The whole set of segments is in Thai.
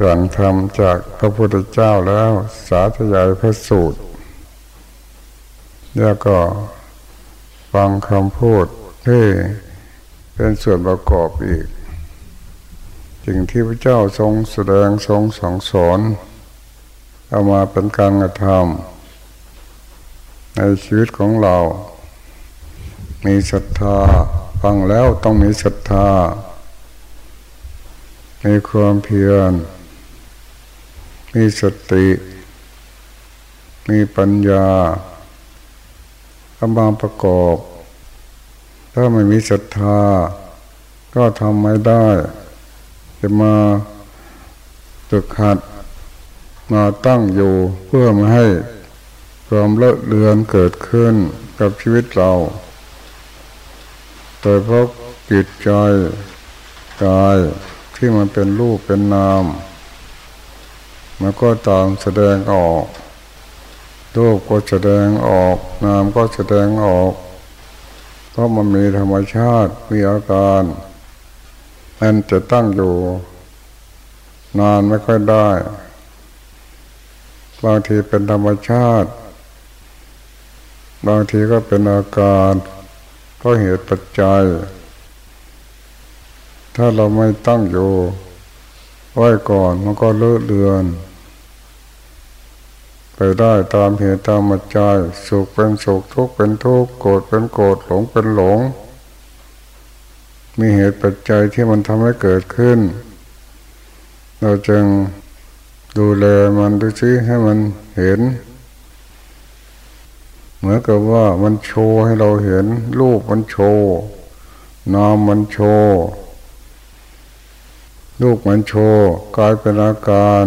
สั่งธรรมจากพระพุทธเจ้าแล้วสาธยายพระสูตร แล้วก็ฟังคำพูดที่เป็นส่วนประกอบอีกสิ่งที่พระเจ้าทรงแสดงทรงสั่งสอนเอามาเป็นการกระทำในชีวิตของเรา มีศรัทธาฟังแล้วต้องมีศรัทธา มีความเพียร มีสติ มีปัญญาเอามาประกอบ ถ้าไม่มีศรัทธา ก็ทำไม่ได้ จะมาตึกหัดมาตั้งอยู่เพื่อมาให้ความเลอะเลือนเกิดขึ้นกับชีวิตเรา โดยเพราะจิตใจกายที่มันเป็นรูปเป็นนาม มันก็ตามแสดงออกรูปก็แสดงออก นามก็แสดงออกเพราะมันมีธรรมชาติมีอาการมันจะตั้งอยู่ นานไม่ค่อยได้บางทีเป็นธรรมชาติ บางทีก็เป็นอาการก็เหตุปัจจัย ถ้าเราไม่ตั้งอยู่ไว้ก่อนมันก็เลอะเลือน ไปได้ตามเหตุตามปัจจัยสุขเป็นสุขทุกข์เป็นทุกข์โกรธเป็นโกรธหลงเป็นหลง มีเหตุปัจจัยที่มันทำให้เกิดขึ้น เราจึงดูแลมันดูซิให้มันเห็น เหมือนกับว่ามันโชว์ให้เราเห็น รูปมันโชว์นามมันโชว์รูปมันโชว์กลายเป็นอาการ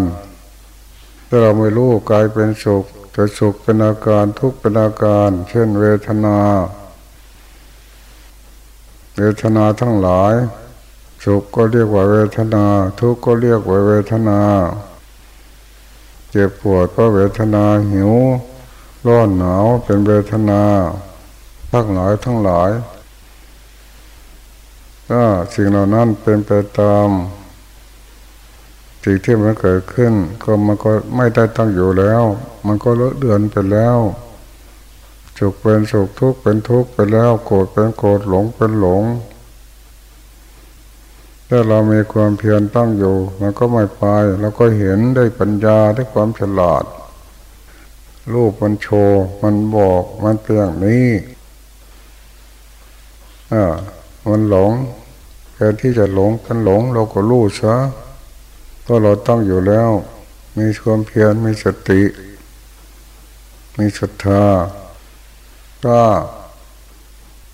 ถ้าเราไม่รู้กลายเป็นสุขแต่สุขเป็นอาการทุกข์เป็นอาการ เช่นเวทนา เวทนาทั้งหลาย สุขก็เรียกว่าเวทนา ทุกข์ก็เรียกว่าเวทนา เจ็บปวดก็เวทนาหิวร้อนหนาวเป็นเวทนาทั้งหลายทั้งหลายก็สิ่งเหล่านั้นเป็นไปตาม สิ่งที่มันเกิดขึ้น ก็มันก็ไม่ได้ตั้งอยู่แล้ว มันก็เลอะเดือนไปแล้วสุขเป็นสุขทุกข์เป็นทุกข์ไปแล้วโกรธเป็นโกรธหลงเป็นหลงถ้าเรามีความเพียรตั้งอยู่มันก็ไม่ไปเราก็เห็นได้ปัญญาได้ความฉลาด รูปมันโชว์มันบอกมันเปลี่ยนนี้อ่ามันหลงแทนที่จะหลงกันหลงเราก็รู้ซะ ก็เราต้องอยู่แล้ว มีความเพียรมีสติ มีศรัทธาก็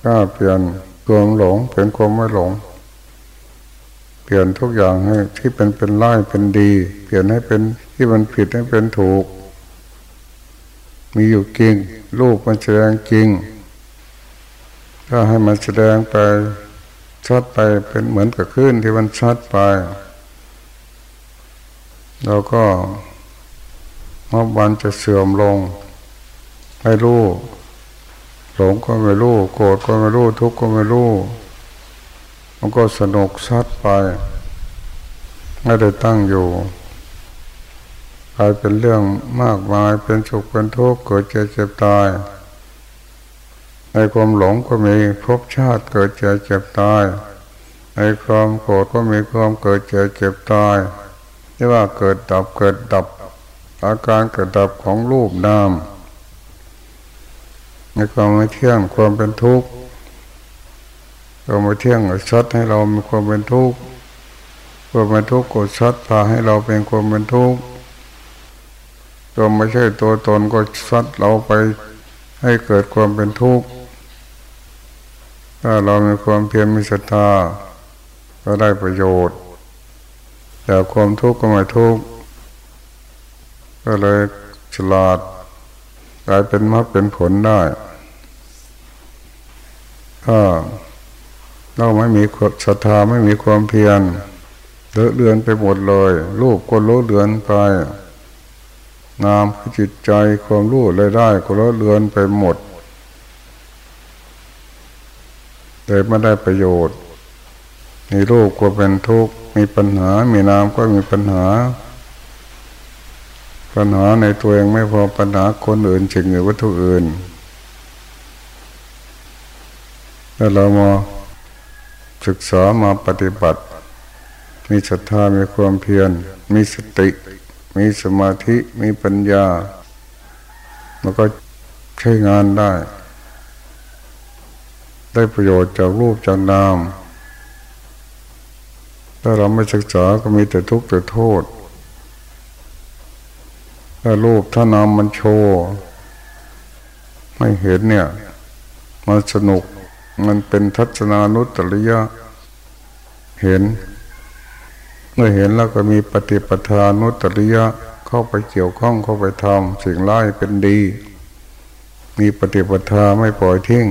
ก็เปลี่ยนความหลงเป็นความไม่หลง เปลี่ยนทุกอย่างให้ที่เป็นเป็นร้ายเป็นดี เปลี่ยนให้เป็นที่มันผิดให้เป็นถูก มีอยู่จริงรูปมันแสดงจริง ถ้าให้มันแสดงไปชัดไปเป็นเหมือนกับคลื่นที่มันชัดไป เราก็มอบวันจะเสื่อมลงไม่รู้หลงก็ไม่รู้โกรธก็ไม่รู้ทุกข์ก็ไม่รู้มันก็สนุกชัดไป ไม่ได้ตั้งอยู่กลายเป็นเรื่องมากมายเป็นสุขเป็นทุกข์เกิดเจ็บเจ็บตาย ในความหลงก็มีภพชาติเกิดเจ็บเจ็บตาย ในความโกรธก็มีความเกิดเจ็บเจ็บตาย ที่ว่าเกิดดับเกิดดับ อาการเกิดดับของรูปนามในความไม่เที่ยงความเป็นทุกข์เรามาเที่ยงก็ชัดให้เรามีความเป็นทุกข์ความเป็นทุกข์กดชัดพาให้เราเป็นความเป็นทุกข์ตัวไม่ใช่ตัวตนก็ชัดเราไปให้เกิดความเป็นทุกข์ถ้าเรามีความเพียรมีศรัทธาก็ได้ประโยชน์ แต่ความทุกข์ก็ไม่ทุกข์ก็เลยฉลาดกลายเป็นมรรคเป็นผลได้ ถ้าเราไม่มีศรัทธาไม่มีความเพียรเลอะเลือนไปหมดเลยรูปก็เลอะเลือนไป นามคือจิตใจความรู้เลยได้ ก็เลอะเลือนไปหมดเลยไม่ได้ประโยชน์ มีรูปก็เป็นทุกข์ มีปัญหา มีนามก็มีปัญหา ปัญหาในตัวเองไม่พอปัญหาคนอื่นสิ่งหรือวัตถุอื่นถ้าเรามาศึกษามาปฏิบัติ มีศรัทธา มีความเพียร มีสติ มีสมาธิ มีปัญญา มันก็ใช้งานได้ ได้ประโยชน์จากรูปจากนาม ถ้าเราไม่ศึกษาก็มีแต่ทุกข์แต่โทษ ถ้ารูปถ้านามมันโชว์ไม่เห็นเนี่ย มันสนุกมันเป็นทัศนานุตริยะ เห็น เมื่อเห็นแล้วก็มีปฏิปทานุตริยะเข้าไปเกี่ยวข้องเข้าไปทำสิ่งร้ายเป็นดี มีปฏิปทาไม่ปล่อยทิ้ง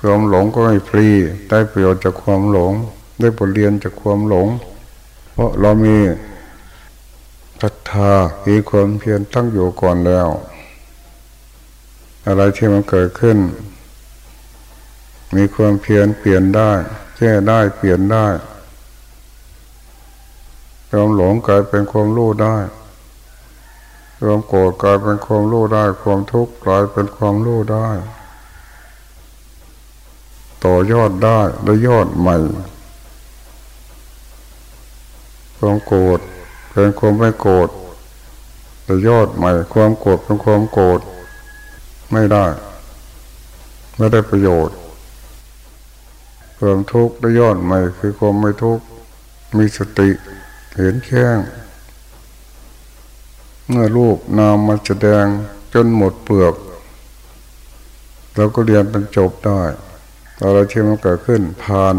ความหลงก็ไม่ฟรี ได้ประโยชน์จากความหลง ได้บทเรียนจากความหลง เพราะเรามีศรัทธามีความเพียรตั้งอยู่ก่อนแล้ว อะไรที่มันเกิดขึ้น มีความเพียรเปลี่ยนได้ แก้ได้เปลี่ยนได้ความหลงกลายเป็นความรู้ได้ความโกรธกลายเป็นความรู้ได้ ความทุกข์กลายเป็นความรู้ได้ ต่อยอดได้และยอดใหม่ ความโกรธเป็นความไม่โกรธแต่ยอดใหม่ความโกรธเป็นความโกรธไม่ได้ ไม่ได้ประโยชน์ความทุกข์ได้ยอดใหม่คือความไม่ทุกข์มีสติเห็นแข้งเมื่อรูปนามมาแสดงจนหมดเปลือกเราก็เรียนเป็นจบได้อะไรที่มันเกิดขึ้นผ่าน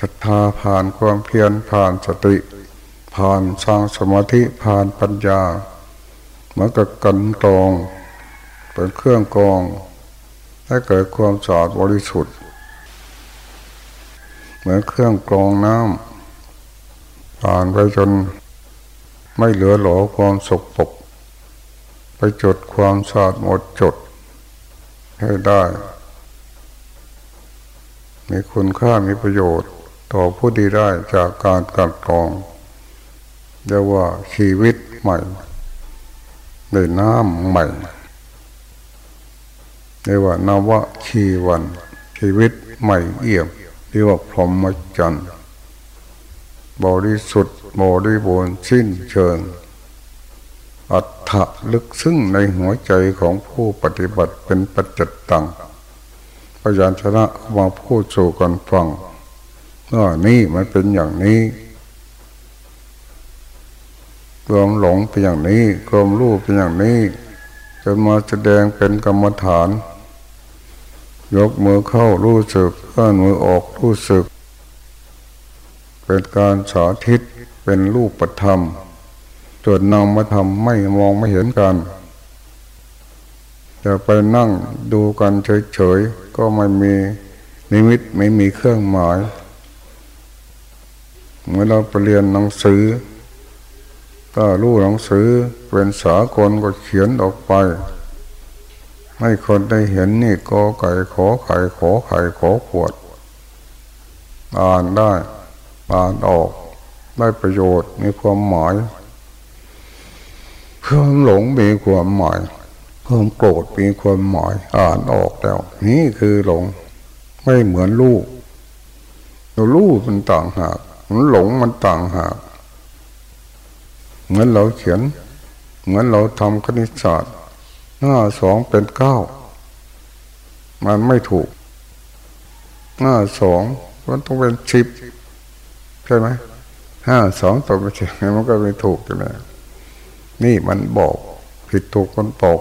ศรัทธาผ่านความเพียรผ่านสติ ผ่านสร้างสมาธิผ่านปัญญามันก็กันตอง เป็นเครื่องกรองให้เกิดความสะอาดบริสุทธิ์ เหมือนเครื่องกรองน้ำผ่านไปจนไม่เหลือหลอความสกปรกไปจดความสะอาดหมดจดให้ได้ มีคุณค่ามีประโยชน์ต่อผู้ดีได้จากการกัดกรอง เรียกว่าชีวิตใหม่ในน้ำใหม่เรียกว่านวะชีวัน ชีวิตใหม่เอี่ยมรียกว่าพรหมจรรย์บริสุทธิ์บริบูรณ์สิ้นเชิง อัตถะลึกซึ้งในหัวใจของผู้ปฏิบัติเป็นปัจจตังพยานชนะมาพูดสู่กันฟังว่านี่มันเป็นอย่างนี้ ความหลงเป็นอย่างนี้ความรู้เป็นอย่างนี้ จนมาแสดงเป็นกรรมฐาน ยกมือเข้ารู้สึกเคลื่อนมือออกรู้สึก เป็นการสาธิตเป็นรูปธรรมจนนำมาทำไม่มองไม่เห็นกันจะไปนั่งดูกันเฉยๆก็ไม่มีนิมิตไม่มีเครื่องหมาย เมื่อเราไปเรียนหนังสือ ถ้ารู้หนังสือเป็นสากลก็เขียนออกไป ให้คนได้เห็นนี่กอไก่ขอไข่ขอไข่ขอขวด อ่านได้ อ่านออกได้ประโยชน์มีความหมายเพิ่มหลงมีความหมายเพิ่มโกรธมีความหมายอ่านออกแล้ว นี่คือหลง ไม่เหมือนลูกเราลูกมันต่างหากมันหลงมันต่างหาก เหมือนเราเขียน เหมือนเราทำคณิตศาสตร์ห้าสองเป็นเก้ามันไม่ถูกห้าสองมันต้องเป็นสิบใช่ไหมห้าสองต่อไปสิบมันก็ไม่ถูกอยู่แล้วนี่มันบอก ผิดถูกมันบอก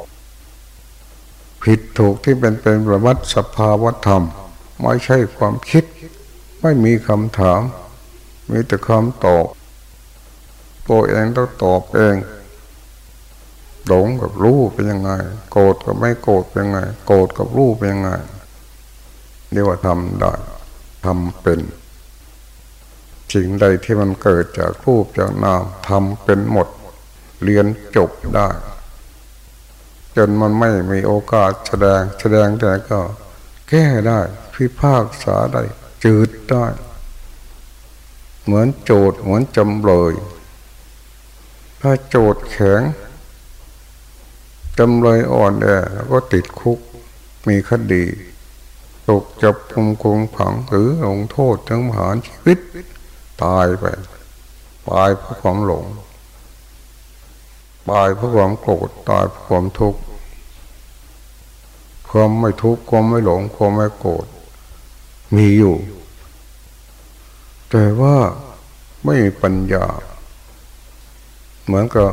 ผิดถูกที่เป็นเป็นประวัติสภาวธรรม ไม่ใช่ความคิด ไม่มีคำถาม มีแต่คำตอบ ตัวเองต้องตอบเองหลงกับรู้เป็นยังไง โกรธกับไม่โกรธเป็นยังไง โกรธกับรู้เป็นยังไงเรียกว่าทำได้ทำเป็นสิ่งใดที่มันเกิดจากรูปจากนามทำเป็นหมด เรียนจบได้ จนมันไม่มีโอกาสแสดงแสดงแต่ก็แก้ได้ พิพากษาได้ จืดได้ เหมือนโจทย์เหมือนจำเลย ถ้าโจดแข็งจำเลยอ่อนแอก็ติดคุกมีคดีตกจับคุมคุมขังหรือลงโทษทั้งหารชีวิต ตายไปตายเพราะความหลงตายเพราะความโกรธตายเพราะความทุกข์ความไม่ทุกข์ความไม่หลงความไม่โกรธมีอยู่ แต่ว่าไม่มีปัญญา เหมือนกับ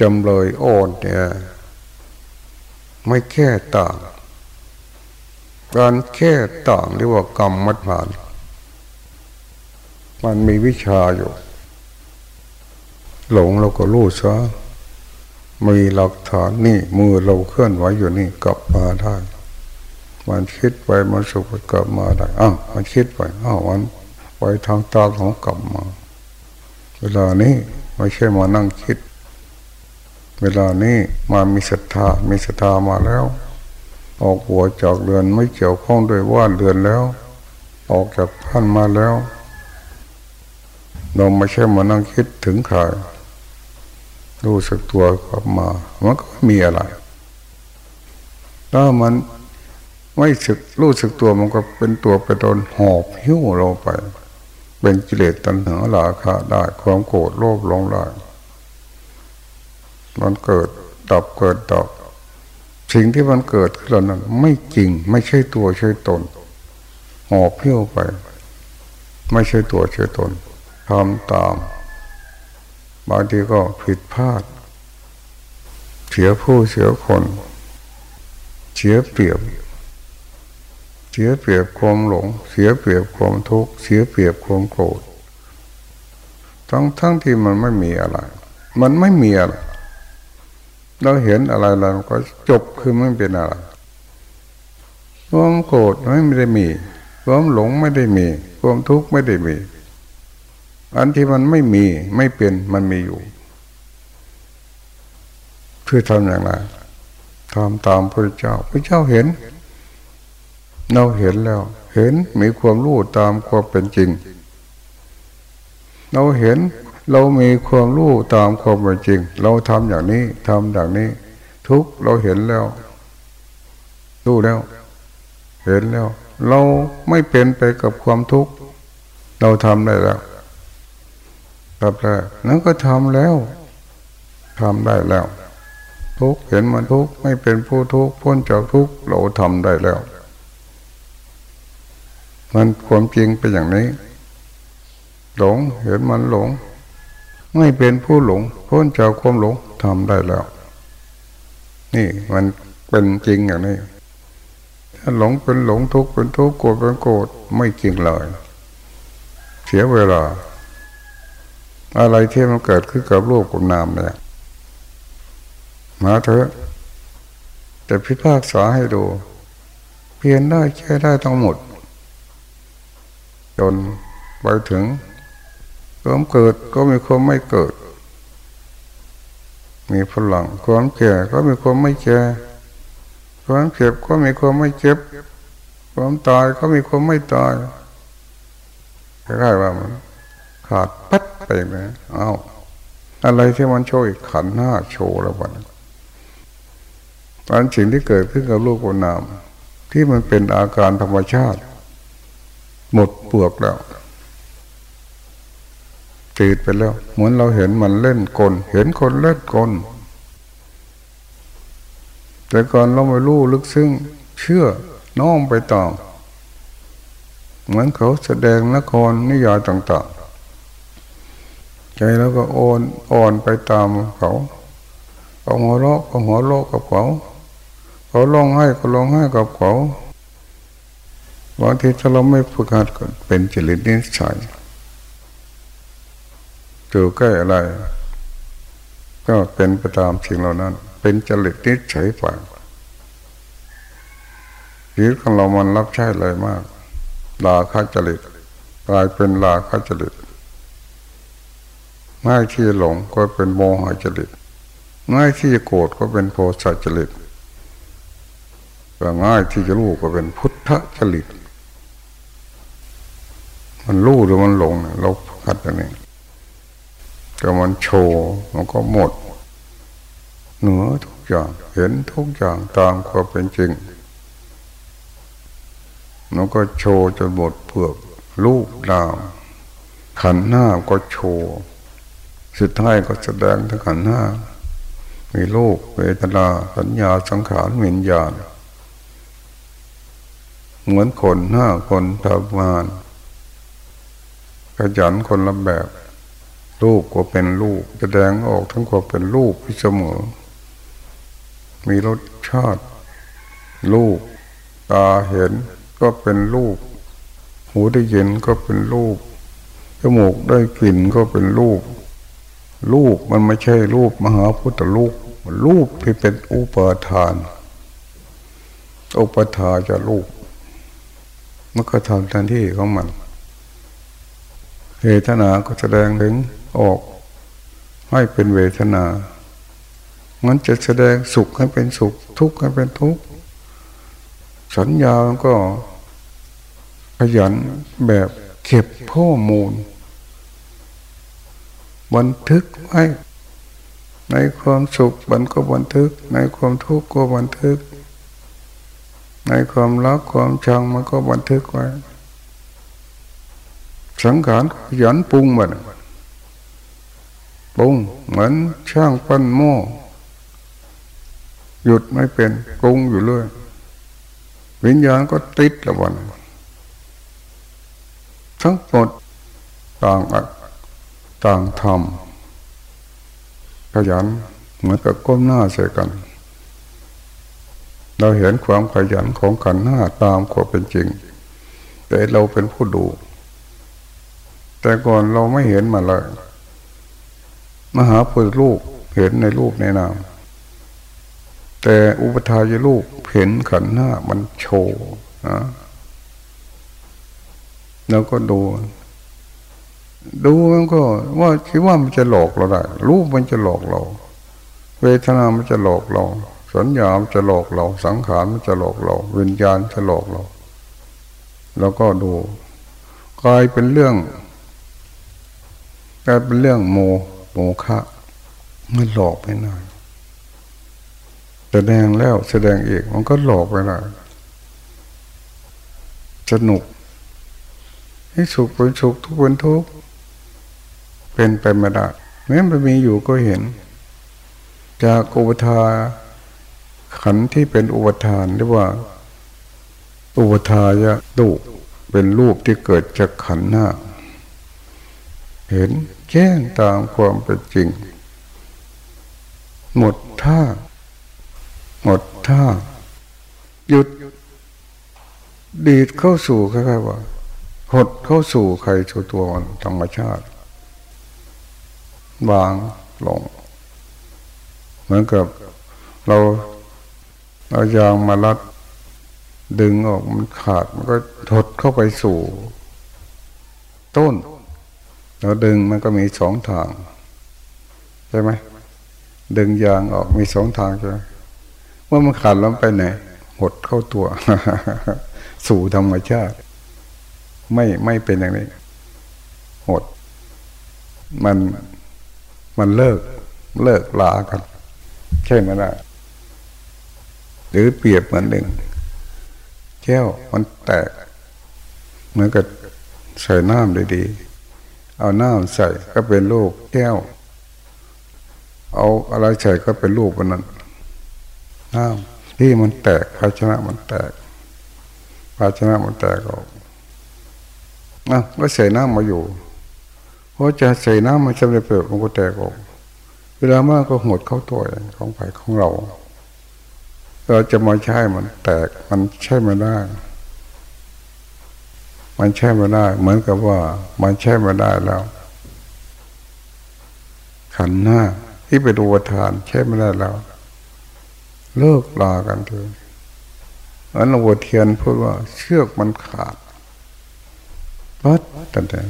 จำเลยอ่อนเนี่ยไม่แค่ต่าง การแค่ต่างเรียกว่ากรรมมัดผ่าน มันมีวิชาอยู่ หลงเราก็รู้ซะมีหลักฐานนี่มือเราเคลื่อนไหวอยู่นี่กลับมาได้มันคิดไปมันสุขกลับมาได้อ้าวมันคิดไปอ้าวมันไปทางตาของกลับมา เวลานี้ ไม่ใช่มานั่งคิด เวลานี้มามีศรัทธามีศรัทธามาแล้ว ออกหัวจากเรือนไม่เกี่ยวข้องด้วยว่าเรือนแล้ว ออกจากท่านมาแล้ว เราไม่ใช่มานั่งคิดถึงใครรู้สึกตัวกลับมา มันก็มีอะไร ถ้ามันไม่สึกรู้สึกตัวมันก็เป็นตัวไปโดนหอบหิ้วเราไป เป็นกิเลสตัณหาหลาคะได้ความโกรธโลภหลงได้มันเกิดดับเกิดดับสิ่งที่มันเกิดขึ้นนั้นไม่จริง ไม่ใช่ตัวใช่ตนหอบหิ้วไป ไม่ใช่ตัวใช่ตนทำตามบางทีก็ผิดพลาด เสียผู้เสียคน เสียเปรียบ เสียเปรียบความหลง เสียเปรียบความทุกข์ เสียเปรียบความโกรธ ทั้งทั้งที่มันไม่มีอะไร มันไม่มีอะไร เราเห็นอะไรเราก็จบคือไม่เป็นอะไร ความโกรธไม่ได้มี ความหลงไม่ได้มี ความทุกข์ไม่ได้มี อันที่มันไม่มีไม่เป็นมันมีอยู่ คือทำอย่างไรทำตามพระเจ้าพระเจ้าเห็น เราเห็นแล้ว เห็นมีความรู้ตามความเป็นจริง เราเห็นเรามีความรู้ตามความเป็นจริง เราทำอย่างนี้ทำอย่างนี้ ทุกเราเห็นแล้วรู้แล้ว เห็นแล้ว เราไม่เป็นไปกับความทุกข์เราทำได้แล้วครับแรกนั้นก็ทำแล้วทำได้แล้ว ทุกเห็นมันทุกไม่เป็นผู้ทุกพ้นจากทุกเราทำได้แล้ว มันความจริงเป็นอย่างนี้ หลงเห็นมันหลง ไม่เป็นผู้หลง พ้นจากความหลงทำได้แล้ว นี่มันเป็นจริงอย่างนี้ ถ้าหลงเป็นหลงทุกข์เป็นทุกข์โกรธเป็นโกรธไม่จริงเลยเสียเวลา อะไรที่มันเกิดขึ้นกับรูปกับนามเนี่ยมาเถอะแต่พิพากษาให้ดู เพียนได้แค่ได้ทั้งหมด จนไปถึงความเกิดก็มีความไม่เกิด มีพลังความแก่ก็มีความไม่แก่ความเจ็บก็มีความไม่เจ็บ ความตายก็มีความไม่ตายคล้ายๆว่ามัน ขาดปัดไปไหมเอาอะไรที่มันโชว์อีกขันหน้าโชว์แล้ววันตอนสิ่งที่เกิดขึ้นกับลูกกับนามที่มันเป็นอาการธรรมชาติ หมดเปลือกแล้วจืดไปแล้ว เหมือนเราเห็นมันเล่นกล เห็นคนเล่นกล แต่ก่อนเราไม่รู้ลึกซึ้งเชื่อน้องไปต่อ เหมือนเขาแสดงละครนิยายต่างๆ ใจแล้วก็โอนอ่อนไปตามเขาเขาหัวเราะก็หัวเราะกับเขา เขาร้องไห้ก็ร้องไห้กับเขา บางทีถ้าเราไม่ฝึกหัดก็เป็นจริตนิสัยเจอใกล้อะไร ก็เป็นไปตามสิ่งเหล่านั้น เป็นจริตนิสัยไปชีวิตของเรามันรับใช้เลยมาก ลาคาจริตกลายเป็นลาคาจริตง่ายที่หลงก็เป็นโมหะจริตง่ายที่โกรธก็เป็นโทสจริตง่ายที่จะรู้ก็เป็นพุทธจริต มันรู้หรือมันหลงเราขัดอย่างนี้ก็มันโชว์มันก็หมด เหนือทุกอย่างเห็นทุกอย่างตามความเป็นจริงมันก็โชว์จนหมดเปลือกลูกดาวขันหน้าก็โชว์สุดท้ายก็แสดงทั้งขันหน้า มีลูกเวทนาสัญญาสังขารวิญญาณเหมือนคนหน้าคนทำงาน ยันคนละแบบ รูปก็เป็นรูปแสดงออกทั้งความเป็นรูปที่เสมอ มีรสชาติ รูป ตาเห็นก็เป็นรูป หูได้ยินก็เป็นรูปจมูกได้กลิ่นก็เป็นรูป รูปมันไม่ใช่รูปมหาพุทธรูปรูปที่เป็นอุปทาน อุปทาจะรูปมันก็ทำหน้าที่ของมัน เวทนาก็แสดงถึงออกให้เป็นเวทนา มันจะแสดงสุขให้เป็นสุข ทุกข์ให้เป็นทุกข์ สัญญาก็ขยันแบบเก็บข้อมูล บันทึกไว้ในความสุขมันก็บันทึก ในความทุกข์ก็บันทึก ในความรักความชังมันก็บันทึกไว้ สังขารขยันปรุงมันปรุงเหมือนช่างปั้นหม้อหยุดไม่เป็นปรุงอยู่เรื่อยวิญญาณก็ติดละวันทั้งหมดต่างต่างทำขยันเหมือนกับก้มหน้าใส่กัน เราเห็นความขยันของขันหน้าตามความเป็นจริง แต่เราเป็นผู้ดู แต่ก่อนเราไม่เห็นมาเลยมหาพุทธลูกเห็นในรูปในนาม แต่อุปทายลูกเห็นขันหน้ามันโชว์นะแล้วก็ดู ดูมันก็ว่าคิดว่ามันจะหลอกเราได้รูปมันจะหลอกเรา เวทนามันจะหลอกเรา สัญญามันจะหลอกเรา สังขารมันจะหลอกเรา วิญญาณจะหลอกเรา แล้วก็ดูกลายเป็นเรื่อง กลายเป็นเรื่องโมโมคะมันหลอกไปหน่อยแสดงแล้วแสดงอีกมันก็หลอกไปหน่อยสนุกให้สุขเป็นสุขทุกข์เป็นทุกข์เป็นไปไม่ได้แม้มันมีอยู่ก็เห็น จากอุปทาขันที่เป็นอุปทานเรียกว่า อุปทายะดุเป็นรูปที่เกิดจากขันหน้า เห็นแจ้งตามความเป็นจริง หมดท่า หมดท่า หยุด ดีดเข้าสู่คล้ายๆว่า หดเข้าสู่ใครตัวมันธรรมชาติวางลง เหมือนกับเราเอายางมาลัดดึงออกมันขาดมันก็ถดเข้าไปสู่ ต้น เราดึงมันก็มีสองทาง ใช่ไหมดึงยางออกมีสองทางใช่ไหมเมื่อมันขาดแล้วไปไหนหดเข้าตัว สู่ธรรมชาติ ไม่ไม่เป็นอย่างนี้หด มันมันเลิกเลิกลากัน ใช่ไหมล่ะหรือเปรียบเหมือนหนึ่งแก้วมันแตกเหมือนกับใส่น้ำดีๆ เอาน้ำใส่ก็เป็นรูปแก้ว เอาอะไรใส่ก็เป็นรูปนั้นน้ำที่มันแตกภาชนะมันแตก ภาชนะมันแตกออกนะก็ใส่น้ำมาอยู่เพราะจะใส่น้ำมันจะไม่เปิดมันก็แตกออก เวลามากก็หดเข้าตัวของไผ่ของเราเราจะมาใช้มันแตกมันใช่ไม่ได้ มันใช่ไม่ได้ เหมือนกับว่า มันใช่ไม่ได้แล้ว ขันหน้าที่ไปดูทาน ใช่ไม่ได้แล้ว เลิกลากันเถอะอันหลวงเทียนพูดว่าเชือกมันขาดปัดแต่แต่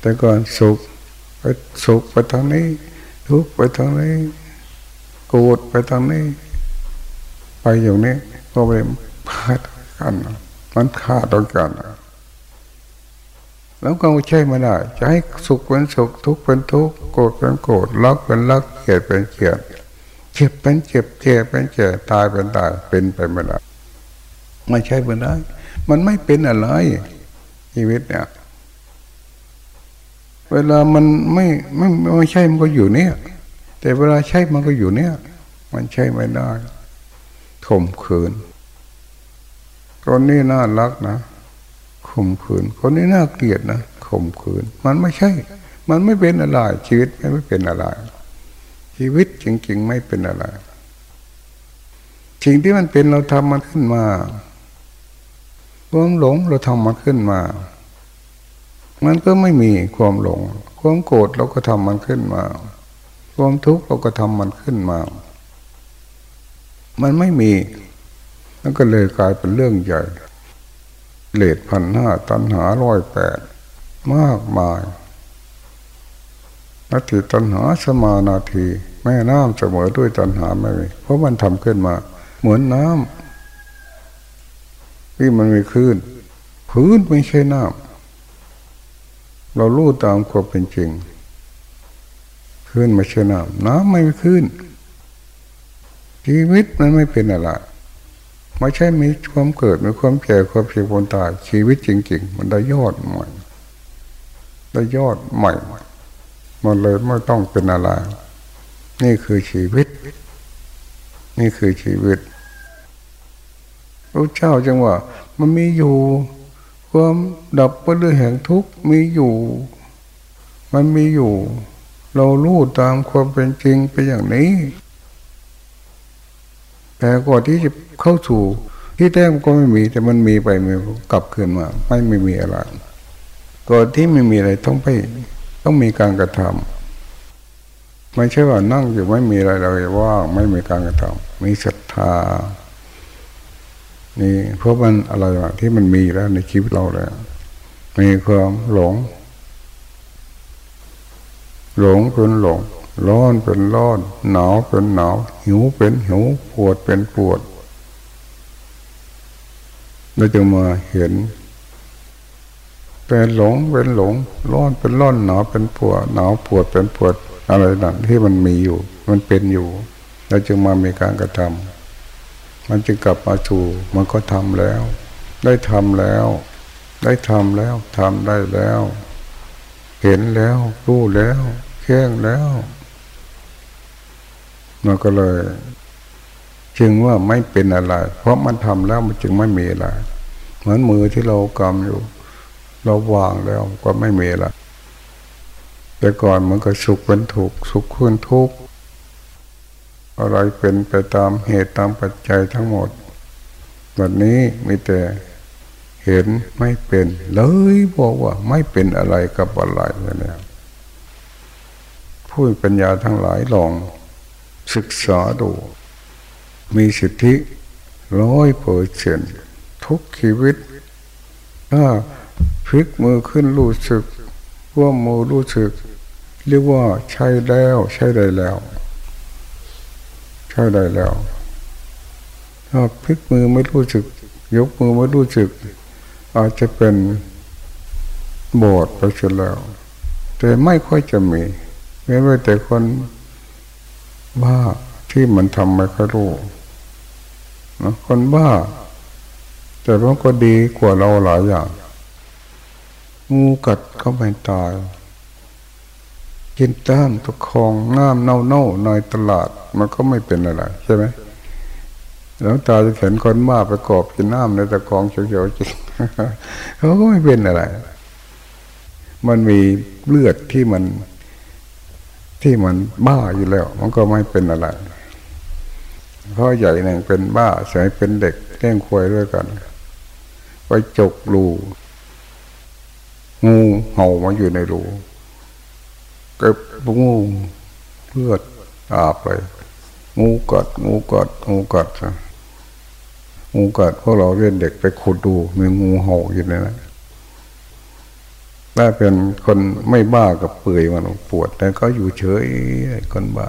แต่ก่อนสุขไปสุขไปทางนี้ ทุกไปทางนี้โกรธไปทางนี้ ไปอย่างนี้ก็ไปพัดกัน มันขาดต้องกันแล้วก็ใช่ไม่ได้จะให้สุขเป็นสุขทุกข์เป็นทุกข์โกรธเป็นโกรธรักเป็นรักเกลียดเป็นเกลียดเจ็บเป็นเจ็บเจ็บเป็นเจ็บตายเป็นตายเป็นไปไม่ได้ไม่ใช่ไม่ได้ มันไม่เป็นอะไร ชีวิตเนี่ย เวลามันไม่ไม่ไม่ใช่มันก็อยู่เนี่ย แต่เวลาใช่มันก็อยู่เนี่ย มันใช่ไม่ได้ข่มขืน คนนี้น่ารักนะข่มขืน คนนี้น่าเกลียดนะข่มขืน มันไม่ใช่ มันไม่เป็นอะไร ชีวิตไม่เป็นอะไร ชีวิตจริง ๆ ไม่เป็นอะไรสิ่งที่มันเป็นเราทำมันขึ้นมาความหลงเราทำมันขึ้นมา มันก็ไม่มีความหลง ความโกรธเราก็ทำมันขึ้นมา ความทุกข์เราก็ทำมันขึ้นมา มันไม่มี นั่นก็เลยกลายเป็นเรื่องใหญ่เลดพันห้าตันหาร้อยแปดมากมายนาทีตันหาสมานาที แม่น้ำเสมอด้วยตันหาไม่มีเพราะมันทำขึ้นมา เหมือนน้ำที่มันมีคลื่นพื้นไม่ใช่น้ำเรารู้ตามความเป็นจริงคลื่นไม่ใช่น้ำน้ำไม่มีคลื่นชีวิตมันไม่เป็นอะไร ไม่ใช่มีความเกิดมีความแก่ความเจ็บความตายชีวิตจริง ๆ มันได้ยอดใหม่ได้ยอดใหม่มันเลยไม่ต้องเป็นอะไร นี่คือชีวิต นี่คือชีวิตพระเจ้าจังว่า มันมีอยู่ความดับไปเรื่องแห่งทุกข์มีอยู่ มันมีอยู่ เรารู้ตามความเป็นจริงไปอย่างนี้ แต่ก่อนที่จะเข้าสู่ที่แท้ก็ไม่มี แต่มันมีไปมันกลับคืนมาไม่ไม่มีอะไรก่อนที่ไม่มีอะไรต้องไปต้องมีการกระทำไม่ใช่ว่านั่งอยู่ไม่มีอะไรเลยว่างไม่มีการกระทำมีศรัทธานี่เพราะมันอะไรวะที่มันมีแล้วในชีวิตเราแล้วมีความหลง หลงเป็นหลง ร้อนเป็นร้อน หนาวเป็นหนาว หิวเป็นหิว ปวดเป็นปวดเราจะมาเห็น เป็นหลงเป็นหลง ร้อนเป็นร้อน หนาวเป็นปวด หนาวปวดเป็นปวด อะไรนั่นที่มันมีอยู่ มันเป็นอยู่ เราจึงมามีการกระทำมันจึงกลับมาสู่มันก็ทำแล้ว ได้ทำแล้ว ได้ทำแล้วทำได้แล้ว เห็นแล้ว รู้แล้วแข้งแล้ว มันก็เลย จึงว่าไม่เป็นอะไร เพราะมันทำแล้วมันจึงไม่มีอะไร เหมือนมือที่เรากำอยู่ เราวางแล้วก็ไม่มีอะไรแต่ก่อนมันก็สุขเป็นถูกสุขขึ้นทุกข์อะไรเป็นไปตามเหตุตามปัจจัยทั้งหมดวันนี้มีแต่เห็นไม่เป็นเลยบอกว่าไม่เป็นอะไรกับอะไรเนี่ยผู้ปัญญาทั้งหลายลอง ศึกษาดู มีสิทธิร้อยเปอร์เซนทุกชีวิต ถ้าพลิกมือขึ้นรู้สึกว่ามือรู้สึก เรียกว่าใช่แล้ว ใช่ได้แล้ว ใช่ได้แล้ว ถ้าพลิกมือไม่รู้สึก ยกมือไม่รู้สึก อาจจะเป็นบอดไปเสียแล้ว แต่ไม่ค่อยจะมีแม้ว่าแต่คน บ้าที่มันทำไม่ค่อยรู้นะคนบ้า แต่มันก็ดีกว่าเราหลายอย่าง งูกัดก็ไม่ตาย กินต้านตะคองน้ำเน่าเน่าในตลาด มันก็ไม่เป็นอะไรใช่ไหมแล้วตาจะเห็นคนบ้าไปกอบกินน้ำในตะคองเขียวๆจริงเขาก็ไม่เป็นอะไร มันมีเลือดที่มัน ที่มันบ้าอยู่แล้ว มันก็ไม่เป็นอะไรพ่อใหญ่หนึ่งเป็นบ้าสมัยเป็นเด็กเลี้ยงควายด้วยกันไปจกรูงูเห่ามาอยู่ในรูเก็บงูเลือดอาบเลยงูกัดงูกัดงูกัดงูกัดพวกเราเรียนเด็กไปขุดดูมีงูเห่าอยู่ในนั้น ถ้าเป็นคนไม่บ้ากับเปื่อยมันปวด แต่ก็อยู่เฉยคนบ้า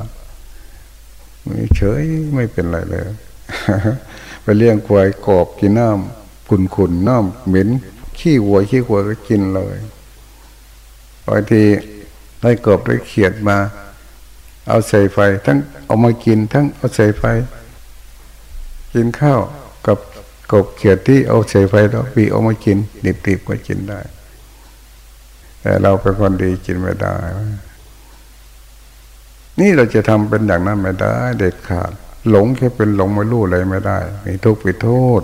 เฉยไม่เป็นไรเลย ไปเลี้ยงควายกอบกินน้ำขุนขุนน้ำเหม็น ขี้วัวขี้วัวก็กินเลยบางทีได้กบได้เขียดมา เอาใส่ไฟ ทั้งเอามากิน ทั้งเอาใส่ไฟ กินข้าวกับกบเขียดที่เอาใส่ไฟแล้วปีเอามากินดิบๆก็กินได้ แต่เราเป็นคนดีกินไม่ได้ นี่เราจะทำเป็นอย่างนั้นไม่ได้ เด็ดขาด หลงแค่เป็นหลงไม่รู้อะไรไม่ได้มีทุกข์ไปโทษ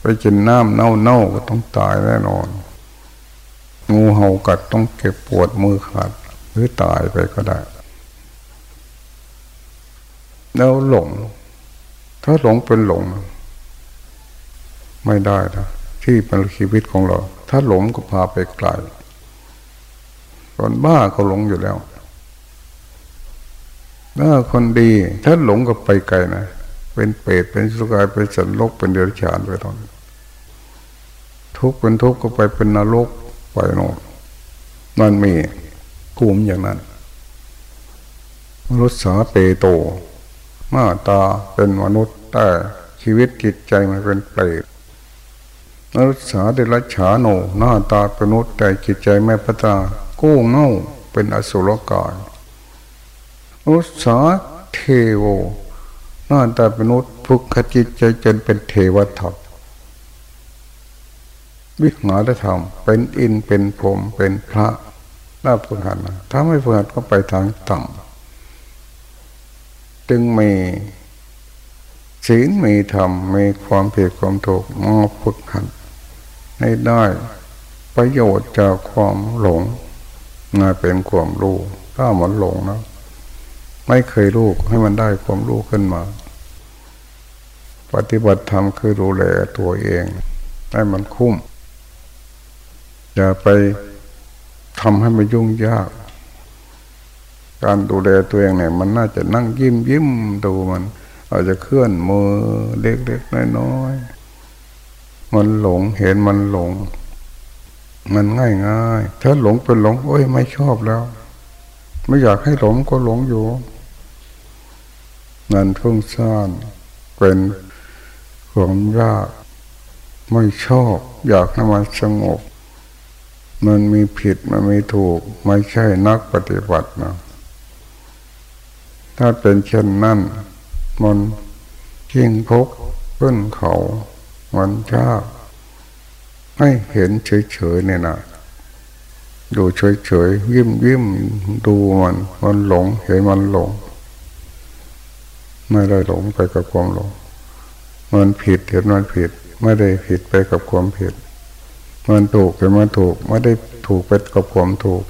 ไปกินน้ำเน่าๆก็ต้องตายแน่นอน งูเห่ากัดต้องเก็บปวดมือขาดหรือตายไปก็ได้ แล้วหลง ถ้าหลงเป็นหลง ไม่ได้นะที่เป็นชีวิตของเรา ถ้าหลงก็พาไปไกล คนบ้าเขาหลงอยู่แล้วถ้าคนดีถ้าหลงก็ไปไกลนะ เป็นเปรตเป็นสุกายเป็นสันโลกเป็นเดรัจฉานไปตอนทุกข์เป็นทุกข์ก็ไปเป็นนรกไปโน่นมันมีภูมิอย่างนั้นมนุษย์สาเปโตหน้าตาเป็นมนุษย์แต่ชีวิตจิตใจมันเป็นเปรตมนุษย์สาเดรัจฉานโนหน้าตาเป็นมนุษย์แต่จิตใจไม่พัฒนา กู้เง่าเป็นอสุรกายมนุสาเทโวหน้าตาเป็นนุษย์ฝึกขจิตใจจนเป็นเทวทัตวิหารธรรม เป็นอินเป็นพรมเป็นพระน่าฝึกหัดนะถ้าไม่ฝึกหัดก็ไปทางต่ำจึงมีศีลมีธรรมมีความเพียรความถูกมาฝึกหัดให้ได้ประโยชน์จากความหลง มาเป็นความรู้ถ้ามันหลงนะไม่เคยรู้ให้มันได้ความรู้ขึ้นมา ปฏิบัติธรรมคือดูแลตัวเอง ให้มันคุ้ม อย่าไปทำให้มันยุ่งยาก การดูแลตัวเองเนี่ย มันน่าจะนั่งยิ้มยิ้มดูมันอาจจะเคลื่อนมือเล็กๆน้อยๆมันหลงเห็นมันหลง มันง่ายง่ายถ้าหลงเป็นหลง โอ้ยไม่ชอบแล้ว ไม่อยากให้หลงก็หลงอยู่นั่นพุ่งซ่านเป็นของยากไม่ชอบ อยากให้มันสงบ มันมีผิดมันมีถูก ไม่ใช่นักปฏิบัตินะถ้าเป็นเช่นนั้นมันยิ่งพกขึ้นเขา มันชา ให้เห็นเฉยๆเนี่ยนะดูเฉยๆยิ้มยิ้มดูมันมันหลง เห็นมันหลง ไม่ได้หลงไปกับความหลง มันผิดเห็นมันผิด ไม่ได้ผิดไปกับความผิด มันถูกเห็นมันถูก ไม่ได้ถูกไปกับความถูก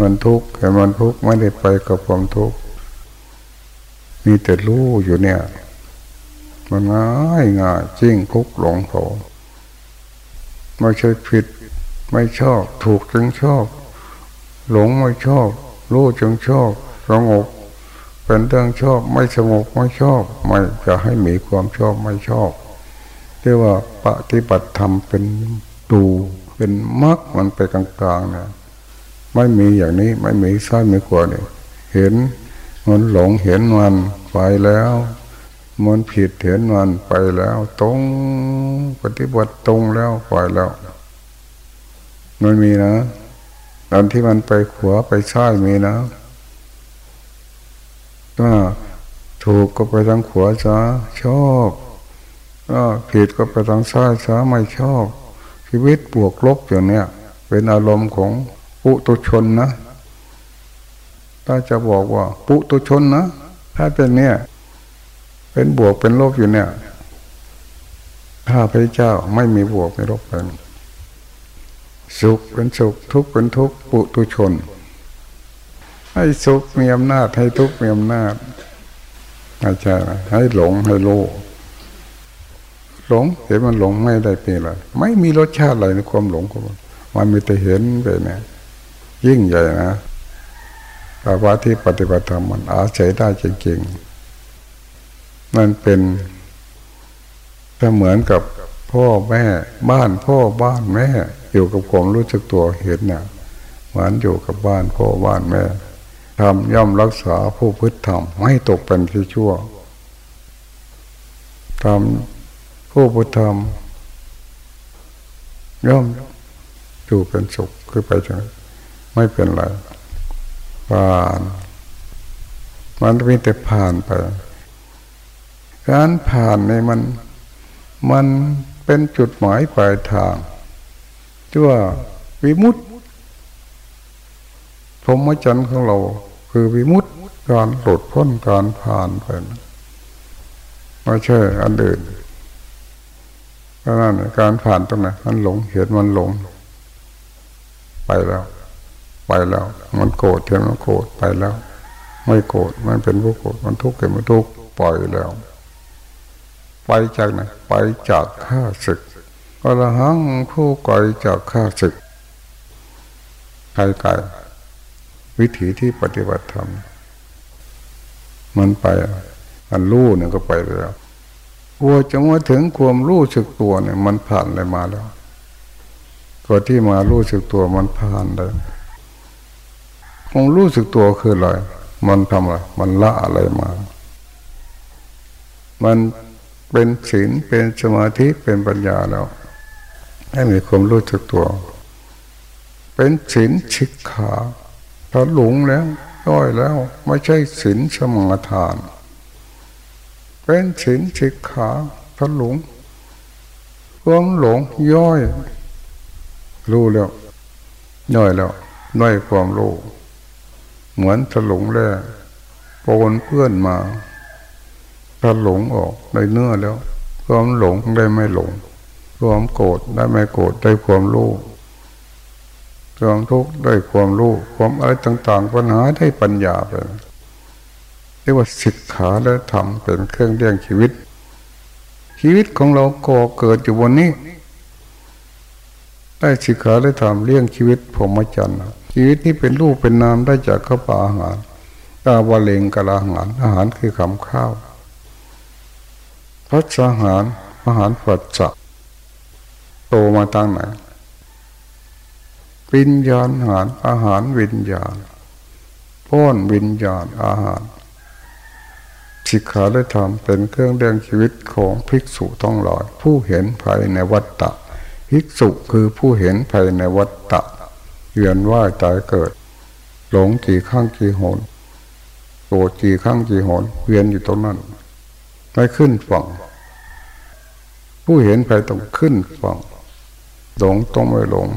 มันทุกข์เห็นมันทุกข์ไม่ได้ไปกับความทุกข์มีแต่รู้อยู่เนี่ย มันง่ายง่ายจริงทุกหลงเขา ไม่ใช่ผิด ไม่ชอบ ถูกจึงชอบ หลงไม่ชอบ รู้จึงชอบสงบเป็นเรื่องชอบ ไม่สงบไม่ชอบ ไม่จะให้มีความชอบไม่ชอบเรียกว่าปฏิบัติธรรมเป็นดูเป็นมรรคมันไปกลางๆนะไม่มีอย่างนี้ไม่มีซ้ายไม่ขวาเนี่ยเห็นมันหลงเห็นมันไปแล้ว มันผิดเห็นมันไปแล้ว ตรงปฏิบัติตรงแล้วไปแล้วมันมีนะตอนที่มันไปขวาไปซ้ายมีนะก็ถูกก็ไปทางขวาจ้าชอบก็ผิดก็ไปทางซ้ายซ้าไม่ชอบ ชีวิตบวกลบอย่างเนี้ยเป็นอารมณ์ของปุตุชนนะ ถ้าจะบอกว่าปุตุชนนะ ถ้าเป็นเนี้ย เป็นบวกเป็นลบอยู่เนี่ย ถ้าพระเจ้าไม่มีบวกไม่ลบเป็นสุขเป็นสุขทุกข์เป็นทุกข์ปุตุชน ให้สุขมีอำนาจให้ทุกข์มีอำนาจไม่ใช่ให้หลงให้โลภหลงเห็นมันหลงไม่ได้เป็นอะไรไม่มีรสชาติอะไรในความหลงของมันมันมีแต่เห็นไปเนี่ยยิ่งใหญ่นะภาวะที่ปฏิบัติธรรมมันอาศัยได้จริงๆ มันเป็นเหมือนกับพ่อแม่บ้านพ่อบ้านแม่อยู่กับความรู้สึกตัวเห็นเนี่ยเหมือนอยู่กับบ้านพ่อบ้านแม่ทำย่อมรักษาผู้พฤติธรรมไม่ตกเป็นที่ชั่วทำผู้พุทธรรมย่อมอยู่เป็นสุขคือไปจังไม่เป็นไรผ่าน มันมีแต่ผ่านไป การผ่านในมันมันเป็นจุดหมายปลายทางที่ว่าวิมุตติพรหมจรรย์ของเรา คือวิมุตติการหลุดพ้นการผ่านไปไม่ใช่อันอื่นเพราะนั้นการผ่านตรงไหนมันหลงเห็นมันหลง ไปแล้ว ไปแล้ว มันโกรธเห็นมันโกรธไปแล้ว ไม่โกรธมันเป็นผู้โกรธมันทุกข์เห็นมันทุกข์ปล่อยแล้ว ไปจากไหนไปจากข้าศึกอรหังผู้ไกลจากข้าศึกไกลไกลวิถีที่ปฏิบัติธรรมมันไปอันรู้เนี่ยก็ไปแล้วกลัวจะมาถึงความรู้สึกตัวเนี่ย มันผ่านอะไรมาแล้วก่อนที่มารู้สึกตัวมันผ่านเลยคงรู้สึกตัวคืออะไรมันทำอะไรมันละอะไรมา มัน เป็นศีลเป็นสมาธิเป็นปัญญาแล้วให้มีความรู้สึกตัว เป็นศีลชิกขาถ้าหลงแล้วย่อยแล้วไม่ใช่ศีลสมาทาน เป็นศีลชิกขาถ้าหลงความหลงย่อย รู้แล้วย่อยแล้วน้อยความรู้เหมือนถลุงแร่ปนเพื่อนมา ถ้าหลงออกในเนื้อแล้วความหลงได้ไม่หลง ความโกรธได้ไม่โกรธได้ความรู้ความทุกข์ได้ความรู้ความอะไรต่างๆ ปัญหาได้ปัญญาไปเรียกว่าศิกขาและธรรมเป็นเครื่องเลี้ยงชีวิต ชีวิตของเราก่อเกิดอยู่บนนี้ ได้ศิกขาและธรรมเลี้ยงชีวิตผมจันทร์ชีวิตที่เป็นรูปเป็นนามได้จากข้าวปลาอาหารกาวเลงกะลาอาหารอาหารคือคำข้าว พัฒอาหารอาหารปัจจัโตมาตั้งไหนวิญญาณอาหารอาหารวิญญาณป้อนวิญญาณอาหารสิกขาได้ทำเป็นเครื่องเลี้ยงชีวิตของภิกษุต้องหลอยผู้เห็นภายในวัฏฏะภิกษุคือผู้เห็นภายในวัฏฏะเวียนว่าตายเกิด หลงกี่ข้างกี่หนโกรธกี่ข้างกี่หนเวียนอยู่ตรงนั้น ไม่ขึ้นฝั่ง ผู้เห็นไปต้องขึ้นฝั่งหลงต้องไม่หลง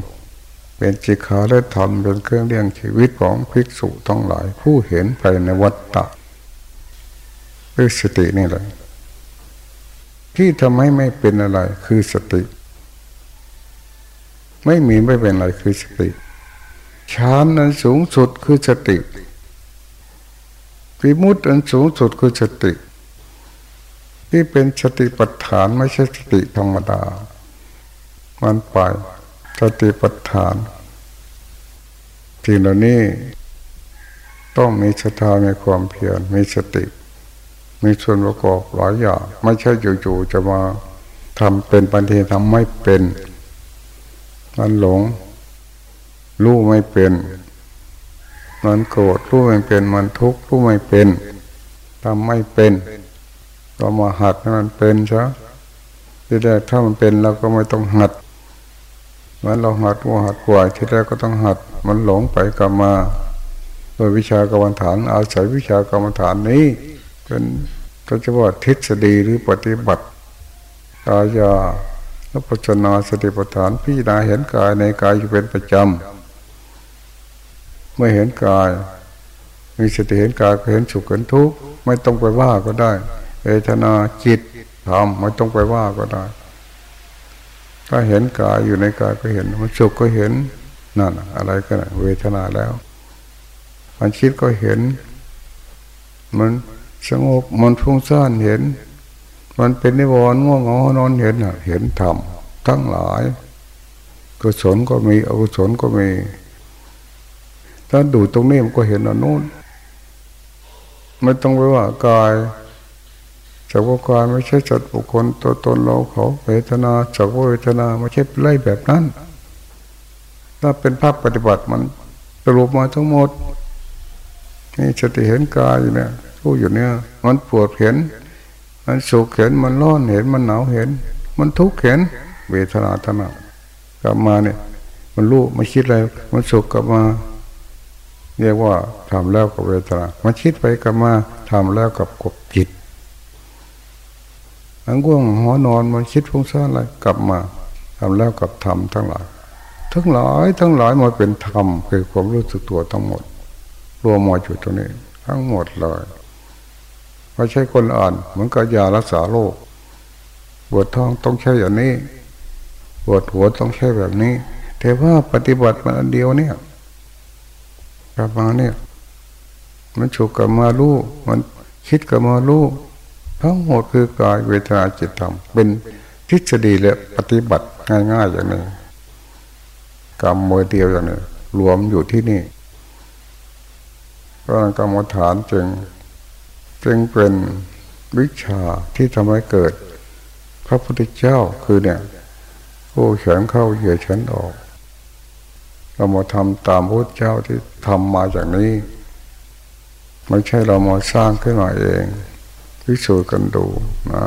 เป็นจิขาและธรรมเป็นเครื่องเลี้ยงชีวิตของภิกษุทั้งหลาย ผู้เห็นภายในวัฏฏะด้วยสตินี่แหละที่ทำให้ไม่เป็นอะไรคือสติ ไม่มีไม่เป็นอะไรคือสติฌานอันสูงสุดคือสติวิมุตติอันสูงสุดคือสติ ที่เป็นสติปัฏฐานไม่ใช่สติธรรมดา มันไปสติปัฏฐานทีเหล่านี้ต้องมีศรัทธามีความเพียรมีสติ มีส่วนประกอบหลายอย่างไม่ใช่อยู่ๆจะมาทำเป็นปัญญาทำไม่เป็นมันหลงรู้ไม่เป็นมันโกรธรู้ไม่เป็นมันทุกข์รู้ไม่เป็นทำไม่เป็น ก็มาหัดให้มันเป็นซะที่แรกถ้ามันเป็นเราก็ไม่ต้องหัดมันเราหัดว่าหัดกว่าที่แรกก็ต้องหัด มันหลงไปกลับมา โดยวิชากรรมฐาน อาศัยวิชากรรมฐานนี้ เป็นก็จะว่าทฤษฎีหรือปฏิบัติกายาและปัจนาสติปัฏฐานพิจารณาเห็นกายในกายอยู่เป็นประจำเมื่อเห็นกาย มีสติเห็นกายก็เห็นสุขเห็นทุกข์ไม่ต้องไปว่าก็ได้ เวทนาจิตธรรมไม่ต้องไปว่าก็ได้ ถ้าเห็นกายอยู่ในกายก็เห็น มันสุขก็เห็นนั่นอะไรก็นเวทนาแล้ว มันคิดก็เห็น มันสงบมันฟุ้งซ่านเห็น มันเป็นนิวรณ์ง่วงเหงานอนเห็นเห็นธรรมทั้งหลายกุศลก็มีอกุศลก็มี ถ้าดูตรงนี้มันก็เห็นอันนู้นไม่ต้องไปว่ากาย จักรวาลไม่ใช่จัดบุคคลตัวตนเราเขาเวทนาจักรเวทนาไม่ใช่ไล่แบบนั้น ถ้าเป็นภาคปฏิบัติมันสรุปมาทั้งหมดนี่สติเห็นกายอยู่เนี่ยรู้อยู่เนี่ย มันปวดเห็น มันสุขเห็นมันร้อนเห็นมันหนาวเห็น มันทุกข์เห็น เวทนาทนากลับมาเนี่ยมันรู้ไม่คิดอะไรมันสุขกลับมาเรียกว่าทำแล้วกับเวทนามาคิดไปกลับมาทำแล้วกับกบจิต อังง่วงหัวนอนมันคิดฟุ้งซ่านอะไรกลับมาทำแล้วกับธรรมทั้งหลาย ทั้งหลายทั้งหลายมันเป็นธรรมคือความรู้สึกตัวทั้งหมด รวมมาอยู่ตรงนี้ ทั้งหมดเลยไม่ใช่คนอ่านเหมือนกับยารักษาโรคปวดท้องต้องใช้อย่างนี้ปวดหัวต้องใช้แบบนี้ แต่ว่าปฏิบัติมันอันเดียวเนี่ยกลับมาเนี่ย มันฉุกกับมาลูกมันคิดกับมาลูก ทั้งหมดคือกายเวทนาจิตธรรม เป็นทฤษฎีและปฏิบัติง่ายๆอย่างนี้กรรมมือเดียวอย่างนี้รวมอยู่ที่นี่เพราะกรรมฐานจึงจึงเป็นวิชาที่ทำให้เกิด พระพุทธเจ้าคือเนี่ยโอ้ฉันเข้าเหยียฉันออกเรามาทำตามพระเจ้าที่ทำมาจากนี้ ไม่ใช่เรามาสร้างขึ้นมาเอง พิสูจน์กันดูนะ